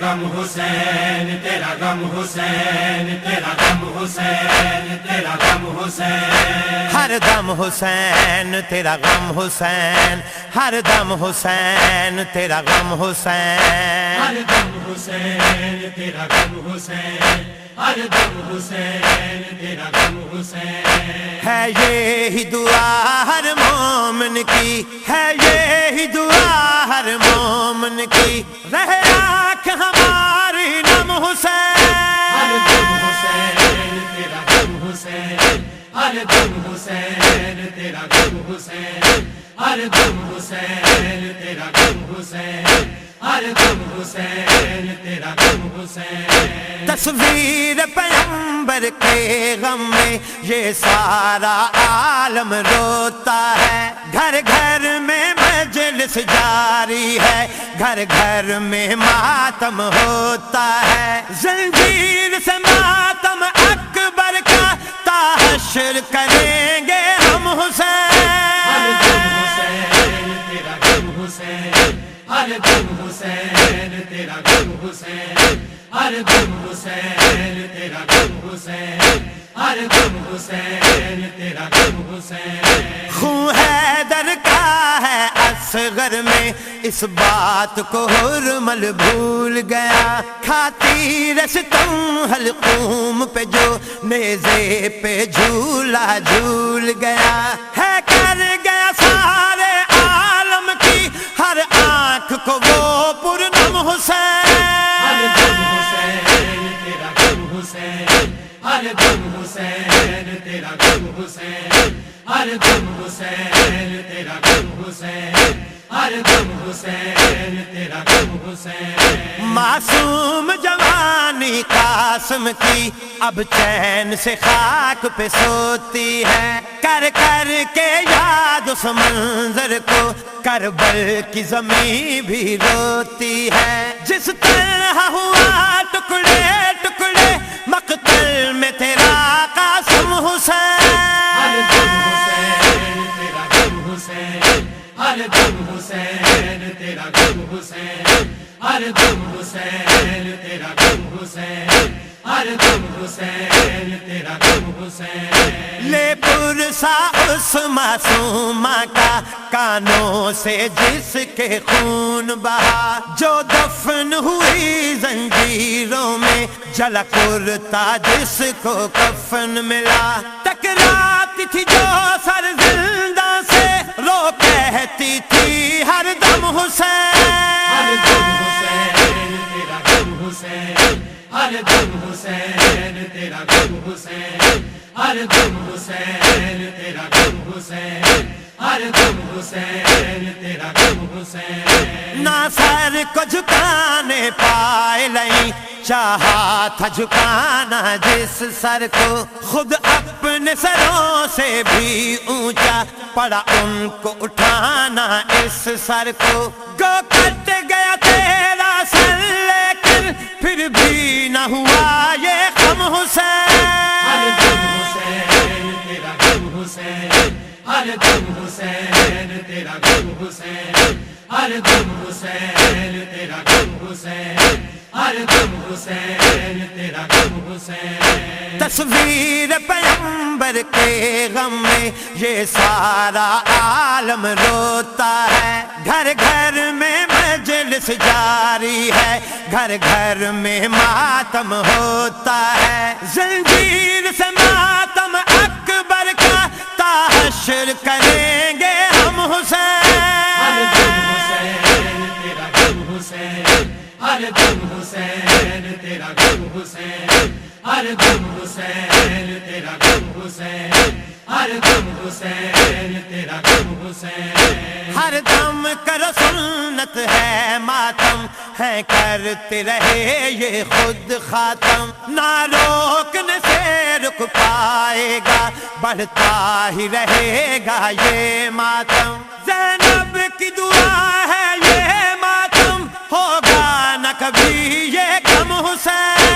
غم حسین تیرا غم حسین تیرا غم حسین تیرا غم حسین۔ ہر دم حسین تیرا غم حسین۔ ہر دم حسین تیرا غم حسین۔ ہر دم حسین تیرا غم حسین۔ ہر دم حسین تیرا غم حسین۔ ہے یہی دعا ہر مومن کی ہے ہر دم حسین، تیرا غم حسین۔ ہر دم حسین، تیرا غم حسین۔ ہر دم حسین، تیرا غم حسین۔ تصویر پیمبر کے غم میں یہ سارا عالم روتا ہے۔ گھر گھر میں مجلس جاری ہے۔ گھر گھر میں ماتم ہوتا ہے۔ زنجیر سے ماتم اکبر کا تحشر کریں گے ہم حسین حسین تیرا غم حسین ہر دم حسین تیرا غم حسین ہر دم حسین تیرا غم حسین ہر دم حسین تیرا غم حسین۔ خون حیدر کا ہے اصغر میں اس بات کو حرمل بھول گیا۔ کھاتی رستم حلقوم پہ جو نیزے پہ جھولا جھول گیا ہے، کر گیا سارے عالم کی ہر آنکھ کو وہ پورنم ہر دم حسین تیرا غم حسین، ہر دم حسین تیرا غم حسین ہر دم حسین۔ تیرا غم حسین ہر دم حسین، تیرا غم حسین۔ معصوم جوانی قاسم کی اب چین سے خاک پہ سوتی ہے۔ کر کر کے یاد اس منظر کو، کربل کی زمین بھی روتی ہے۔ جس طرح ہوا ٹکڑے ٹکڑے، مقتل میں تیرا قاسم ہر ہر دم حسین، تیرا غم حسین، ہر دم حسین، تیرا غم حسین۔ لے پرسا اس معصومہ کا کانوں سے جس کے خون بہا۔ جو دفن ہوئی زنجیروں میں جلا کرتا جس کو کفن ملا۔ ٹکراتی تھی جو تیرا غم حسین، ہر دم حسین، تیرا غم حسین، ہر دم حسین، تیرا غم حسین۔ نہ سر کو جھکانے پائے لئی چاہا تھا جھکانا جس سر کو خود اپنے سروں سے بھی اونچا پڑا، ان کو اٹھانا اس سر کو۔ گو کٹ گیا تیرا ہر دم حسین، تیرا غم حسین۔ ہر دم حسین، تیرا غم حسین۔ ہر دم حسین، تیرا غم حسین۔ تصویر پیمبر کے غم میں یہ سارا عالم روتا ہے۔ گھر گھر میں مجلس جاری ہے۔ گھر گھر میں ماتم ہوتا ہے۔ زنجیر سے ماتم تحشر کریں گے ہم حسین۔ حسین تیرا غم حسین۔ ہر دم حسین تیرا غم حسین۔ ہر دم حسین تیرا غم حسین۔ ہر دم حسین تیرا غم حسین۔ ہر دم کرو سنت ہے ماتم ہے کرتے رہے یہ خود خاتم۔ نہ روکنے سے رک پائے گا بڑھتا ہی رہے گا یہ ماتم۔ زینب کی دعا ہے یہ ماتم۔ ہوگا نہ کبھی یہ کم حسین۔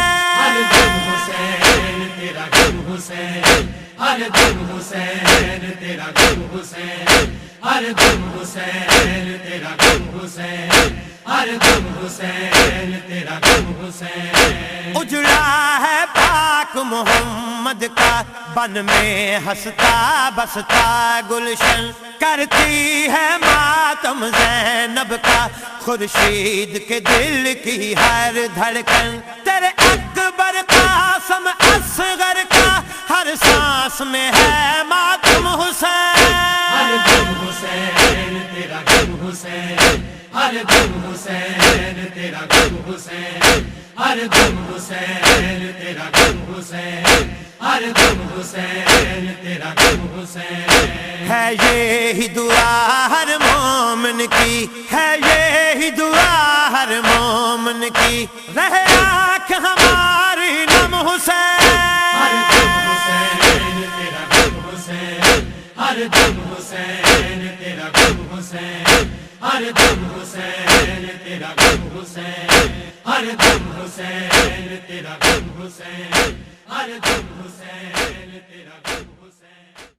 حسین تیرا غم حسین۔ ہر دم حسین تیرا غم حسین۔ ہر دم حسین تیرا غم حسین۔ ہر دم حسین تیرا غم حسین۔ اجڑا ہے پاک محمد کا بن میں ہستا بستا گلشن کرتی ہے ماتم زینب کا خورشید کے دل کی ہر دھڑکن۔ تیرے اکبر قاسم اصغر کا ہر سانس میں ہے حسین ہر دم حسین تیرا غم حسین۔ ہے یہی دعا ہر مومن کی ہے یہی دعا ہر مومن کی۔ رہے آنکھ ہماری نم ہر دم حسین حسین تیرا غم حسین۔ ہر دم حسین حسین۔ ہر دم حسین، تیرا غم حسین، ہر دم حسین، تیرا غم حسین، ہر دم حسین، تیرا غم حسین۔